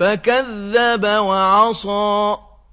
فَكَذَّبَ وَعَصَىٰ.